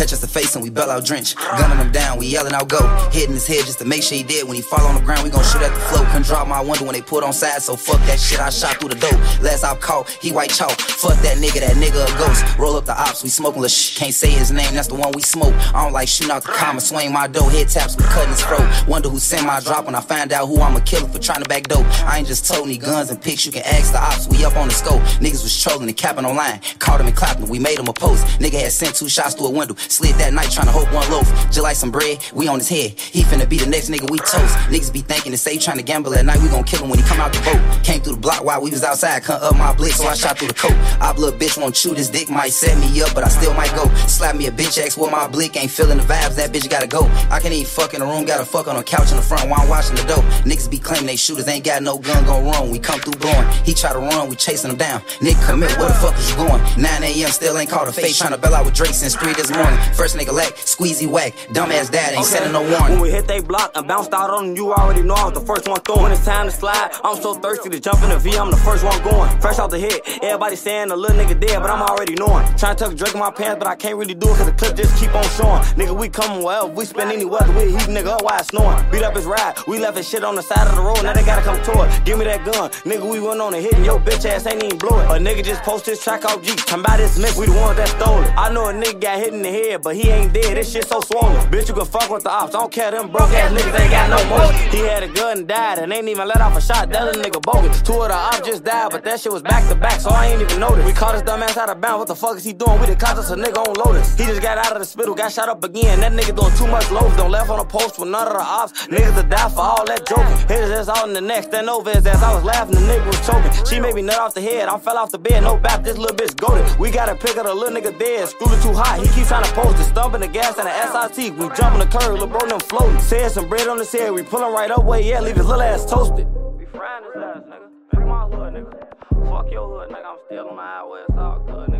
and we bell out drench. Gunning him down, we yelling out go. Hitting his head just to make sure he dead. When he fall on the ground, we gon' shoot at the flow. Couldn't drop my window when they put on side, so fuck that shit. I shot through the door. Last I caught, he white chalk. Fuck that nigga, that nigga a ghost. Roll up the ops, we smoking the shh. Can't say his name, that's the one we smoke. I don't like shooting out the comma, swing my dough, head taps, we cutting his throat. Wonder who sent my drop when I find out who I'm a killer for trying to back dope. I ain't just told any guns and pics, you can ask the ops. We up on the scope. Niggas was trolling and capping online. Caught him and clapping, we made him a post. Nigga had sent two shots through a window. Slid that night trying to hope one loaf. Like some bread, we on his head. He finna be the next nigga we toast. Niggas be thinking to say trying to gamble at night, we gon' kill him when he come out the boat. Came through the block while we was outside, cut up my blick, so I shot through the coat. Op little bitch won't chew this dick, might set me up, but I still might go. Slap me a bitch X with my blick, ain't feeling the vibes, that bitch gotta go. I can not even fuck in the room, gotta fuck on a couch in the front while I'm watching the dope. Niggas be claiming they shooters, ain't got no gun gon' run. We come through blowing. He try to run, we chasing him down. Nick commit, where the fuck is you going? 9 a.m. still ain't called a face, trying to bell out with Drake since 3 this morning. First nigga lack, squeezy whack, dumbass dad ain't sending no warning. When we hit they block and bounced out on them, you already know I was the first one throwing. When it's time to slide, I'm so thirsty to jump in the V, I'm the first one going. Fresh out the hit, everybody saying the little nigga dead, but I'm already knowing. Trying to tuck Drake in my pants, but I can't really do it cause the clip just keep on showing. Nigga, we coming well, we spend any weather, we heat nigga up while snoring. Beat up his ride, we left his shit on the side of the road, now they gotta come toward. Give me that gun, nigga, we went on a hit and your bitch ass ain't even blow it. A nigga just post his track off G, come by this mix, we the ones that stole it. I know a nigga got hit in the head, but he ain't dead, this shit so swollen. Bitch, you can fuck with the ops, I don't care, them broke ass niggas ain't got no motion. He had a gun and died, and ain't even let off a shot, that little nigga bogus. Two of the ops just died, but that shit was back to back, so I ain't even noticed. We caught his dumb ass out of bounds, what the fuck is he doing? We the cops, us a nigga on Lotus. He just got out of the spittle, got shot up again. That nigga doing too much loads, don't left on a post with none of the ops. Niggas to die for all that joking. Hit his ass out in the neck, stand over his ass. I was laughing, the nigga was choking. She made me nut off the head, I fell off the bed, no bap, this little bitch goaded. We got a pick of the little nigga dead, screwed it too hot. He keep trying to post it, stumping the gas and the SRT. We jumping the curb, little bro, them floating. Said some bread on his head, we pulling right up, way yeah, leave his little ass toasted. We frying his ass, nigga. Free my hood, nigga. Fuck your hood, nigga. I'm still on the highway, it's all good, nigga.